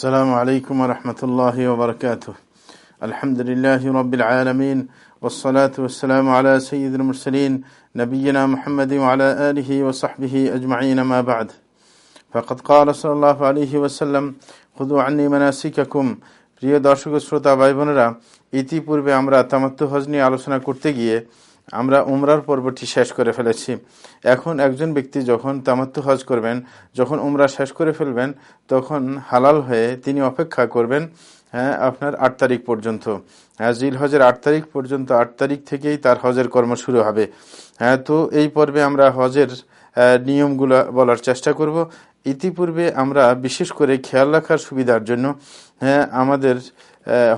السلام عليكم ورحمة الله وبركاته الحمد لله رب العالمين والصلاة والسلام على سيد المرسلين نبينا محمد وعلى آله وصحبه أجمعين ما بعد فقد قال صلى الله عليه وسلم خذوا عني مناسككم প্রিয় দর্শক শ্রোতা ভাই বোনেরা ইতিপূর্বে আমরা তামাত্তু হজ নিয়ে আলোচনা করতে গিয়ে আমরা উমরার পর্বটি শেষ করে ফেলেছি। এখন একজন ব্যক্তি যখন তামাত্তু হজ করবেন, যখন উমরা শেষ করে ফেলবেন, তখন হালাল হয়ে তিনি অপেক্ষা করবেন হ্যাঁ আপনার আট তারিখ পর্যন্ত। হ্যাঁ জিল হজের আট তারিখ পর্যন্ত, আট তারিখ থেকেই তার হজের কর্ম শুরু হবে। হ্যাঁ তো এই পর্বে আমরা হজের নিয়মগুলো বলার চেষ্টা করব। ইতিপূর্বে আমরা বিশেষ করে খেয়াল রাখার সুবিধার জন্য হ্যাঁ আমাদের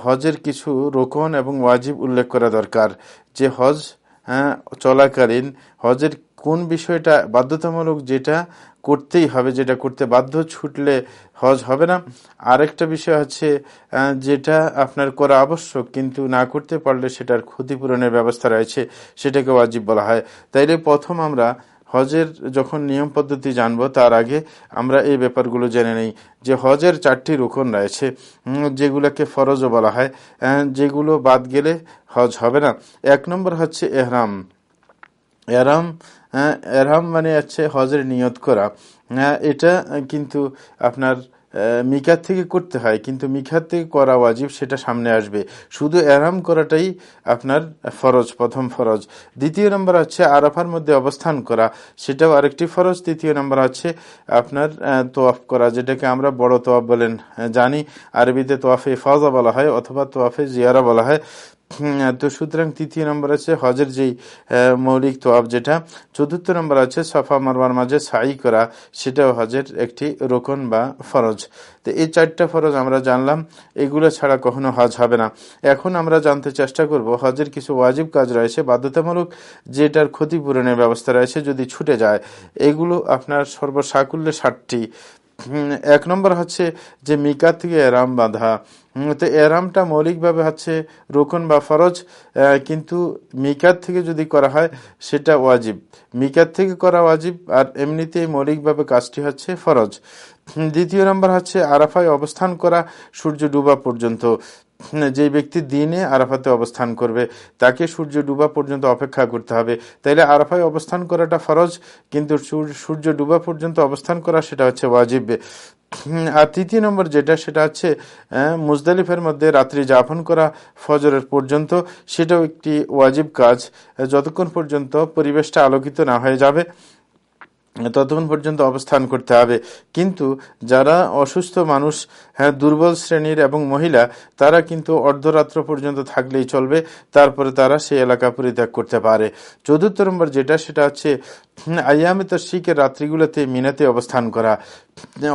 হজের কিছু রোকন এবং ওয়াজিব উল্লেখ করা দরকার। যে হজ হ্যাঁ চলাকালীন হজের কোন বিষয়টা বাধ্যতামূলক যেটা করতেই হবে, যেটা করতে বাধ্য ছুটলে হজ হবে না। আরেকটা বিষয় হচ্ছে যেটা আপনার করা আবশ্যক কিন্তু না করতে পারলে সেটার ক্ষতিপূরণের ব্যবস্থা রয়েছে সেটাকে ওয়াজিব বলা হয়। তাইলে প্রথম আমরা হজের যখন নিয়ম পদ্ধতি জানব, তার আগে আমরা এই ব্যাপারগুলো জেনে নেই যে হজের চারটি রোকন রয়েছে যেগুলোকে ফরজও বলা হয় যেগুলো বাদ গেলে হজ হবে না। এক নম্বর হচ্ছে এহরাম। এরাম এরাম মানে হচ্ছে হজের নিয়ত করা। এটা কিন্তু আপনার মিকাত থেকে করতে হয়, কিন্তু মিকাত থেকে করা ওয়াজিব, সেটা সামনে আসবে। শুধু এরাম করাটাই আপনার ফরজ, প্রথম ফরজ। দ্বিতীয় নম্বর হচ্ছে আরাফার মধ্যে অবস্থান করা, সেটাও আরেকটি ফরজ। তৃতীয় নম্বর হচ্ছে আপনার তোয়াফ করা, যেটাকে আমরা বড় তোয়াফ বলেন জানি। আরবিতে তোয়াফে ফজা বলা হয়, অথবা তোয়াফে জিয়ারা বলা হয়। তো সুতরাং তৃতীয় নম্বর আছে হজের যেই মৌলিক তোয়াব যেটা, চতুর্থ নম্বর আছে সফা মারবার মাঝে সাই করা, সেটাও হজের একটি রোকন বা ফরজ। তো এই চারটা ফরজ আমরা জানলাম, এগুলো ছাড়া কখনো হজ হবে না। এখন আমরা জানতে চেষ্টা করব, হজের কিছু ওয়াজিব কাজ রয়েছে, বাধ্যতামূলক যেটার ক্ষতিপূরণের ব্যবস্থা রয়েছে যদি ছুটে যায়, এগুলো আপনার সর্বসাকুল্যে ষাটটি এক নম্বর হচ্ছে যে মিকার থেকে এরাম বাঁধা। তো এরামটা মৌলিকভাবে হচ্ছে রোকন বা ফরজ কিন্তু মিকাত থেকে যদি করা হয় সেটা ওয়াজিব। মিকাত থেকে করা ওয়াজিব আর এমনিতে মৌলিকভাবে কাজটি হচ্ছে ফরজ। দ্বিতীয় নম্বর হচ্ছে আরাফায় অবস্থান করা সূর্য ডুবা পর্যন্ত। যে ব্যক্তি দিনে আরাফাতে অবস্থান করবে, তাকে সূর্য ডুবা পর্যন্ত অপেক্ষা করতে হবে। তাইলে আরাফায় অবস্থান করাটা ফরজ, কিন্তু সূর্য ডুবা পর্যন্ত অবস্থান করা সেটা হচ্ছে ওয়াজিব। আর তৃতীয় নম্বর যেটা, সেটা হচ্ছে মুজদালিফের মধ্যে রাত্রি যাপন করা ফজরের পর্যন্ত, সেটাও একটি ওয়াজিব কাজ। যতক্ষণ পর্যন্ত পরিবেশটা আলোকিত না হয়ে যাবে ততক্ষণ পর্যন্ত অবস্থান করতে হবে। কিন্তু যারা অসুস্থ মানুষ হ্যাঁ দুর্বল শ্রেণির এবং মহিলা, তারা কিন্তু অর্ধরাত্র পর্যন্ত থাকলেই চলবে। তারপরে তারা সেই এলাকা পরিত্যাগ করতে পারে। চতুর্থ নম্বর যেটা, সেটা হচ্ছে আয়ামে শিখের রাত্রিগুলোতে মিনাতে অবস্থান করা।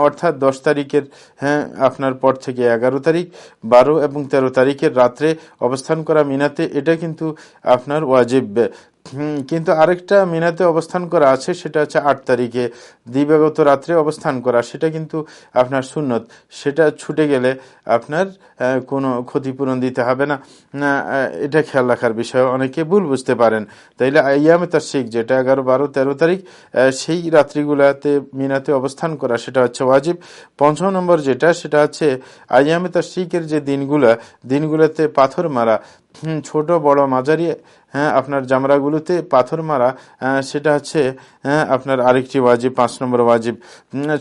অর্থাৎ দশ তারিখের হ্যাঁ আপনার পর থেকে এগারো তারিখ, বারো এবং তেরো তারিখের রাত্রে অবস্থান করা মিনাতে, এটা কিন্তু আপনার ওয়াজিব। কিন্তু আরেকটা মিনাতে অবস্থান করা আছে, সেটা হচ্ছে আট তারিখে। দিবাগত রাত্রে অবস্থান করা, সেটা কিন্তু আপনার সুন্নত। সেটা ছুটে গেলে আপনার কোনো ক্ষতিপূরণ দিতে হবে না। এটা খেয়াল রাখার বিষয়। অনেকে ভুল বুঝতে পারেন। তাইলে ইয়ামে তার শিখ যেটা এগারো, বারো, তেরো তারিখ সেই রাত্রিগুলাতে মিনাতে অবস্থান করা, সেটা হচ্ছে ওয়াজিব। পঞ্চম নম্বর যেটা, সেটা হচ্ছে আয়ামে তার শিখের যে দিনগুলা, দিনগুলোতে পাথর মারা ছোট, বড়, মাঝারি হ্যাঁ আপনার জামরাগুলোতে পাথর মারা সেটা হচ্ছে হ্যাঁ আপনার আরেকটি ওয়াজিব, পাঁচ নম্বর ওয়াজিব।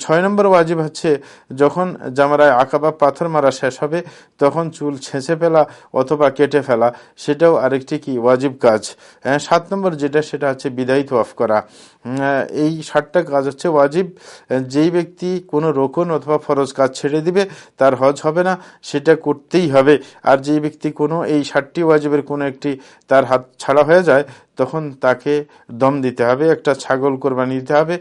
ছয় নম্বর ওয়াজিব হচ্ছে, যখন জামারায় আঁকাবা পাথর মারা শেষ হবে, তখন চুল ছেঁচে ফেলা অথবা কেটে ফেলা, সেটাও আরেকটি কি? ওয়াজিব কাজ। সাত নম্বর যেটা, সেটা হচ্ছে বিদায়ী তোয়াফ করা। এই ষাটটা কাজ হচ্ছে ওয়াজিব। যেই ব্যক্তি কোনো রোকন অথবা ফরজ কাজ ছেড়ে দিবে, তার হজ হবে না, সেটা করতেই হবে। আর যেই ব্যক্তি কোনো এই ষাটটি ওয়াজিবের কোনো একটি তার হাত ছাড়া হয়ে যায়, তখন তাকে দম দিতে হবে, একটা ছাগল কোরবানি দিতে হবে,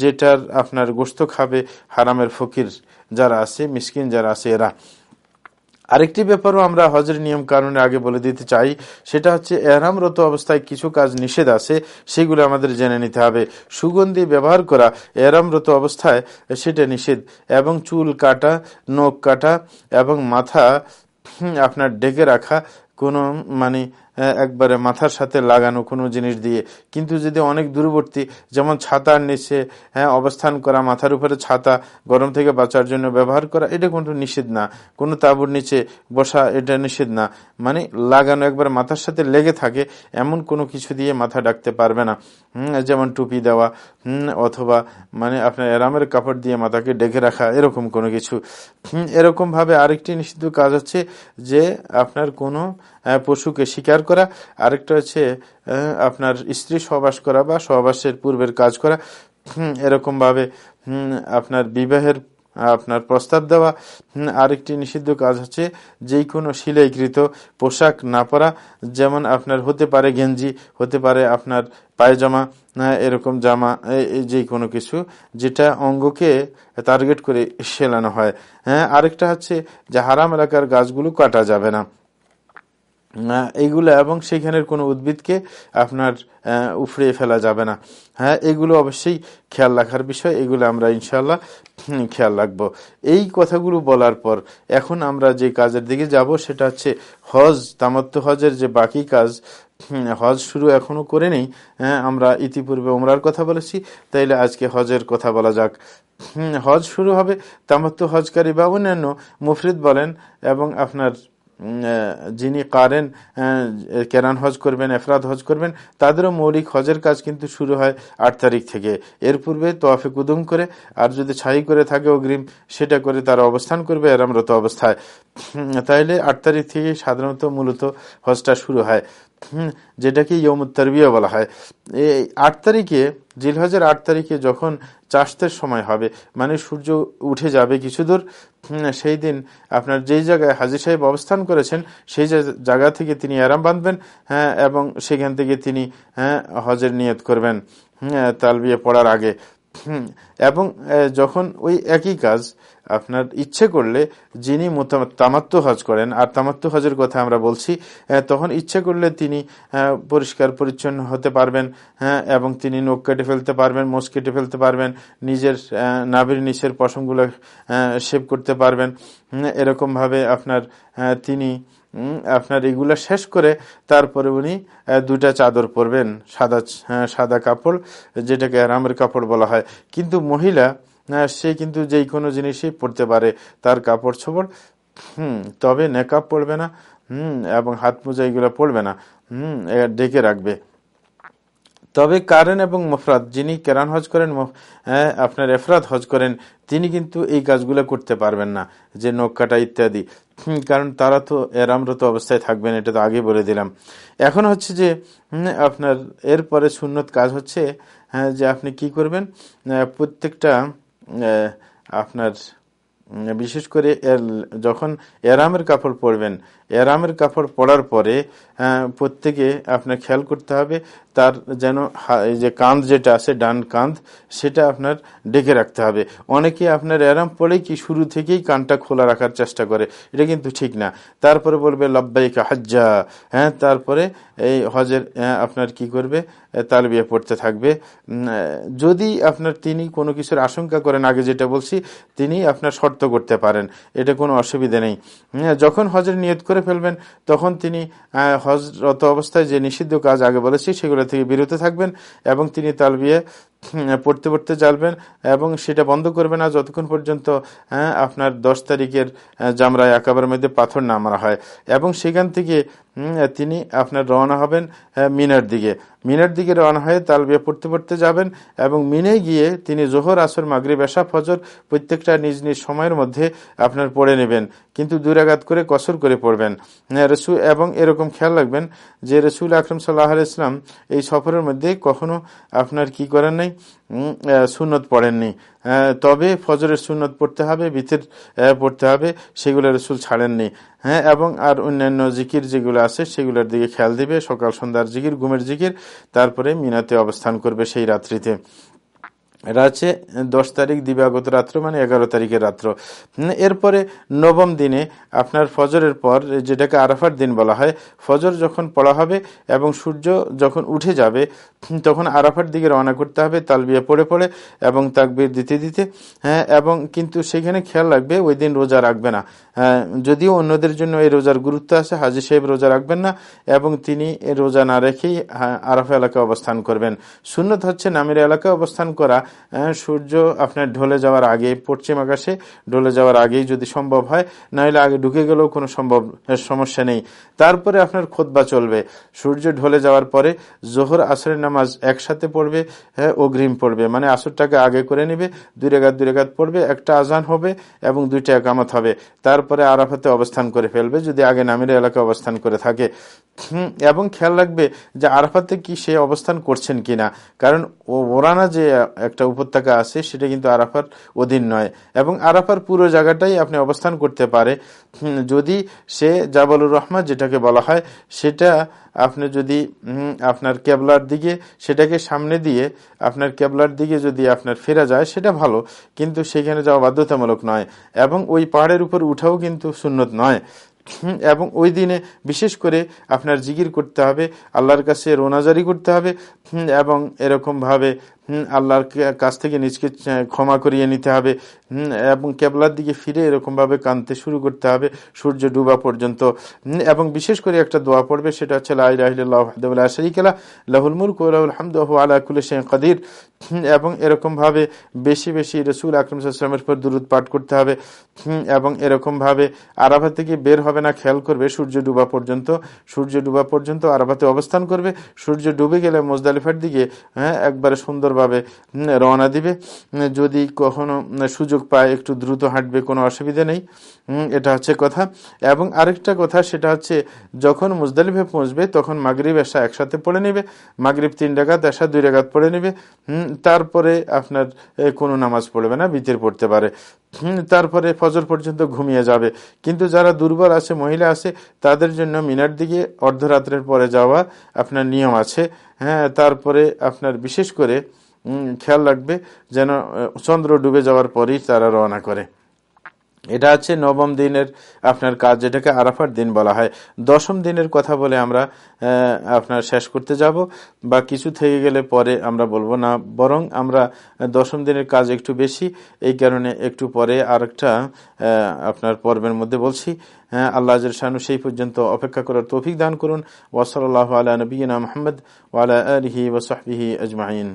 যেটার আপনার গোস্ত খাবে হারামের ফকির যারা আছে, মিসকিন যারা আছে, এরা। আরেকটি ব্যাপারও আমরা হজের নিয়ম কারণে আগে বলে দিতে চাই, সেটা হচ্ছে এরামরত অবস্থায় কিছু কাজ নিষেধ আছে, সেগুলো আমাদের জেনে নিতে হবে। সুগন্ধি ব্যবহার করা এরামরত অবস্থায় সেটা নিষেধ, এবং চুল কাটা, নখ কাটা, এবং মাথা আপনার ডেকে রাখা কোনো মানে একবারে মাথার সাথে লাগানো কোনো জিনিস দিয়ে। কিন্তু যদি অনেক দূরবর্তী, যেমন ছাতার নিচে হ্যাঁ অবস্থান করা, মাথার উপরে ছাতা গরম থেকে বাঁচার জন্য ব্যবহার করা, এটা কোনো নিষেধ না। কোনো তাবুর নিচে বসা এটা নিষেধ না। মানে লাগানো একবার মাথার সাথে লেগে থাকে, এমন কোনো কিছু দিয়ে মাথা ডাকতে পারবে না। যেমন টুপি দেওয়া অথবা মানে আপনার এরামের কাপড় দিয়ে মাথাকে ডেকে রাখা, এরকম কোনো কিছু। এরকম ভাবে আরেকটি নিষিদ্ধ কাজ হচ্ছে যে আপনার কোনো পশুকে শিকার করা। আরেকটা হচ্ছে আপনার স্ত্রী সহবাস করা বা সহবাসের পূর্বের কাজ করা। এরকম ভাবে আপনার বিবাহের, আপনার প্রস্তাব দেওয়া। আরেকটি নিষিদ্ধ কাজ হচ্ছে যে কোনো সিলাইকৃত পোশাক না পরা। যেমন আপনার হতে পারে গেঞ্জি, হতে পারে আপনার পায়জামা এরকম জামা যে কোনো কিছু যেটা অঙ্গকে টার্গেট করে সেলানো হয়। হ্যাঁ আরেকটা হচ্ছে যে হারাম এলাকার গাছগুলো কাটা যাবে না। এইগুলো এবং সেখানের কোনো উদ্ভিদকে আপনার উফড়িয়ে ফেলা যাবে না। হ্যাঁ এগুলো অবশ্যই খেয়াল রাখার বিষয়, এগুলো আমরা ইনশাল্লাহ খেয়াল রাখব। এই কথাগুলো বলার পর এখন আমরা যে কাজের দিকে যাব সেটা হচ্ছে হজ তামাত্ম হজের যে বাকি কাজ হজ শুরু এখনও করে নেই হ্যাঁ আমরা ইতিপূর্বে ওমরার কথা বলেছি, তাইলে আজকে হজের কথা বলা যাক। হজ শুরু হবে তামাত্ম হজকারী বা অন্যান্য মুফরিদ বলেন এবং আপনার যিনি কারেন কেরান হজ করবেন এফরাদ হজ করবেন, তাদেরও মৌলিক হজের কাজ কিন্তু শুরু হয় আট তারিখ থেকে। এর পূর্বে তোয়াফে কুদুম করে, আর যদি ছাই করে থাকে অগ্রিম, সেটা করে তারা অবস্থান করবে এরামরত অবস্থায়। তাইলে আট তারিখ থেকে সাধারণত মূলত হজটা শুরু হয়। যেটাকে ইয়মুত্তারবিয়া বলা হয়। এই আট তারিখে, জিলহজের আট তারিখে যখন চাষতের সময় হবে মানে সূর্য উঠে যাবে কিছু দূর সেই দিন আপনার যেই জায়গায় হাজির সাহেব অবস্থান করেছেন, সেই জায়গা থেকে তিনি আরাম বাঁধবেন হ্যাঁ এবং সেখান থেকে তিনি হ্যাঁ হজের নিয়ত করবেন হ্যাঁ তালবিয়ে পড়ার আগে। এবং যখন ওই একই কাজ আপনার ইচ্ছে করলে যিনি তামাত্ম হজ করেন, আর তামাত্ম হজের কথা আমরা বলছি তখন ইচ্ছে করলে তিনি পরিষ্কার পরিচ্ছন্ন হতে পারবেন হ্যাঁ এবং তিনি নখ কেটে ফেলতে পারবেন, মোষ কেটে ফেলতে পারবেন, নিজের নাভির নিচের পশমগুলো শেভ করতে পারবেন এরকমভাবে আপনার তিনি আপনার এগুলো শেষ করে তারপরে উনি দুটা চাদর পরবেন, সাদা সাদা কাপড়, যেটাকে রামের কাপড় বলা হয়। কিন্তু মহিলা সে কিন্তু যেই কোনো জিনিসই পড়তে পারে, তার কাপড় ছোপড়, হুম, তবে নেকাপ পড়বে না, হুম, এবং হাত মোজা এগুলো পড়বে না, হুম ডেকে রাখবে। তবে কারেন এবং মফরাদ, যিনি কেরান হজ করেন আপনার এফরাত হজ করেন, তিনি কিন্তু এই কাজগুলো করতে পারবেন না, যে নখ কাটা ইত্যাদি। কারণ তারা তো এরামরত অবস্থায় থাকবেন, এটা তো আগে বলে দিলাম। এখন হচ্ছে যে আপনার এরপরে সুন্নত কাজ হচ্ছে হ্যাঁ যে আপনি কি করবেন প্রত্যেকটা আপনার বিশেষ করে যখন এরামের কাপড় পরবেন, এরামের কাপড় পরার পরে প্রত্যেকে আপনার খেয়াল করতে হবে তার যেন যে কাঁধ যেটা আছে, ডান কাঁধ, সেটা আপনার ডেকে রাখতে হবে। অনেকে আপনার এরাম পরে কি শুরু থেকেই কানটা খোলা রাখার চেষ্টা করে। এটা কিন্তু ঠিক না। তারপরে বলবে, লব্বাইকা হাজ্জা। হ্যাঁ তারপরে এই হজের আপনার কি করবে? তালবিয়া পড়তে থাকবে। যদি আপনার তিনি কোনো কিছুর আশঙ্কা করেন, আগে যেটা বলছি, তিনি আপনার শর্ত করতে পারেন। এটা কোনো অসুবিধা নেই। যখন হজের নিয়ত করে ফেলবেন, তখন তিনি হজরত অবস্থায় যে নিষিদ্ধ কাজ আগে বলেছি, সেগুলো থেকে বিরত থাকবেন এবং তিনি তালবিয়ে পড়তে পড়তে চালবেন এবং সেটা বন্ধ করবে না যতক্ষণ পর্যন্ত আপনার দশ তারিখের জামরায় আকাবার মধ্যে পাথর না হয়। এবং সেখান থেকে তিনি আপনার রওনা হবেন মিনার দিকে। মিনার দিকে রওনা হয়ে তালবিয়া পড়তে পড়তে যাবেন এবং মিনে গিয়ে তিনি জোহর, আসর মাগরি বেশা ফজর প্রত্যেকটা নিজ নিজ সময়ের মধ্যে আপনার পড়ে নেবেন। কিন্তু দুরাঘাত করে কসর করে পড়বেন। রসুল, এবং এরকম খেয়াল রাখবেন যে রসুল আকরম সাল্লাহ ইসলাম এই সফরের মধ্যে কখনো আপনার কি করেন নাই? সুনত পড়েননি। তবে ফজরের সুনত পড়তে হবে বিথের পড়তে হবে, সেগুলো রসুল ছাড়েননি। হ্যাঁ এবং আর অন্যান্য জিকির যেগুলো আছে, সেগুলোর দিকে খেয়াল দিবে। সকাল, সন্ধ্যার জিকির, ঘুমের জিকির, তারপরে মিনাতে অবস্থান করবে সেই রাত্রিতে। এটা হচ্ছে দশ তারিখ দিবাগত রাত্র মানে এগারো তারিখের রাত্র। এরপরে নবম দিনে আপনার ফজরের পর, যেটাকে আরাফার দিন বলা হয়, ফজর যখন পড়া হবে এবং সূর্য যখন উঠে যাবে তখন আরাফার দিকে রওনা করতে হবে, তালবিয়া পড়ে পড়ে এবং তাকবির দিতে দিতে হ্যাঁ এবং কিন্তু সেখানে খেয়াল রাখবে, ওই দিন রোজা রাখবে না। যদিও অন্যদের জন্য এই রোজার গুরুত্ব আছে হাজি সাহেব রোজা রাখবেন না এবং তিনি রোজা না রেখেই হ্যাঁ, আরাফা এলাকায় অবস্থান করবেন। সুন্নত হচ্ছে নামের এলাকায় অবস্থান করা। হ্যাঁ, সূর্য আপনার ঢলে যাওয়ার আগে পশ্চিম আকাশে ঢলে যাওয়ার আগেই যদি সম্ভব হয় নাহলে আগে ঢুকে গেলেও কোনো সম্ভব সমস্যা নেই। তারপরে আপনার খোদবা চলবে। সূর্য ঢলে যাওয়ার পরে জোহর আসরের নামাজ একসাথে পড়বে হ্যাঁ অগ্রিম পড়বে। মানে আসরটাকে আগে করে নিবে দুই রেগাত দুই রেগাত পড়বে একটা আজান হবে এবং দুইটা একামত হবে। তারপরে আরাফাতে অবস্থান করে ফেলবে, যদি আগে নামিরা এলাকায় অবস্থান করে থাকে। এবং খেয়াল রাখবে যে আরাফাতে কি সে অবস্থান করছেন কিনা। কারণ ওরানা যে একটা উপত্যকা আছে, সেটা কিন্তু আরাফার অধীন নয়। এবং আরাফার পুরো জায়গাটাই আপনি অবস্থান করতে পারে। যদি সে জাবালুর রহমান যেটাকে বলা হয়, সেটা আপনি যদি আপনার কেবলার দিকে সেটাকে সামনে দিয়ে আপনার কেবলার দিকে যদি আপনার ফেরা যায়, সেটা ভালো, কিন্তু সেখানে যাওয়া বাধ্যতামূলক নয় এবং ওই পাহাড়ের উপর উঠাও কিন্তু সুন্নত নয়। এবং ওই দিনে বিশেষ করে আপনার জিগির করতে হবে, আল্লাহর কাছে রোনাজারি করতে হবে এবং এরকমভাবে আল্লাহর কাছ থেকে নিজকে ক্ষমা করিয়ে নিতে হবে এবং কেবলার দিকে ফিরে এরকমভাবে কানতে শুরু করতে হবে সূর্য ডুবা পর্যন্ত। এবং বিশেষ করে একটা দোয়া পড়বে, সেটা হচ্ছে লাহিল্লাহরিকেলা লাহুল মুলক আল্লাহ কাদির। এবং এরকমভাবে বেশি বেশি রসুল আকরম সাল্লামের পর দূরত পাঠ করতে হবে। এবং এরকমভাবে আরাফা থেকে বের হবে না, খেয়াল করবে, সূর্য ডুবা পর্যন্ত, সূর্য ডুবা পর্যন্ত আরাফাতে অবস্থান করবে, সূর্য ডুবে গেলে মোজদালিফার দিকে হ্যাঁ একবারে সুন্দর সুন্দরভাবে রওনা দিবে। যদি কখনো সুযোগ পায়, একটু দ্রুত হাঁটবে, কোনো অসুবিধা নেই। এটা হচ্ছে কথা। এবং আরেকটা কথা, সেটা হচ্ছে, যখন মুজদালিফে পৌঁছবে, তখন মাগরীব এসা একসাথে পড়ে নেবে। মাগরীব তিন ডাকাত এসা দুই ডাকাত পড়ে নেবে। তারপরে আপনার কোনো নামাজ পড়বে না, বিতের পড়তে পারে। তারপরে ফজর পর্যন্ত ঘুমিয়ে যাবে। কিন্তু যারা দুর্বল আছে, মহিলা আছে, তাদের জন্য মিনার দিকে অর্ধরাত্রের পরে যাওয়া আপনার নিয়ম আছে। হ্যাঁ তারপরে আপনার বিশেষ করে খেয়াল রাখবে যেন চন্দ্র ডুবে যাওয়ার পরেই তারা রওনা করে। এটা হচ্ছে নবম দিনের আপনার কাজ, যেটাকে আরাফার দিন বলা হয়। দশম দিনের কথা বলে আমরা আপনার শেষ করতে যাব। বা কিছু থেকে গেলে পরে আমরা বলব না, বরং আমরা দশম দিনের কাজ একটু বেশি, এই কারণে একটু পরে আরেকটা আপনার পর্বের মধ্যে বলছি। আল্লাহ শানু সেই পর্যন্ত অপেক্ষা করার তৌফিক দান করুন। আল্লাহ আলা নবীনা মোহাম্মদ ওয়ালা আলহি ওসাহি আজমাইন।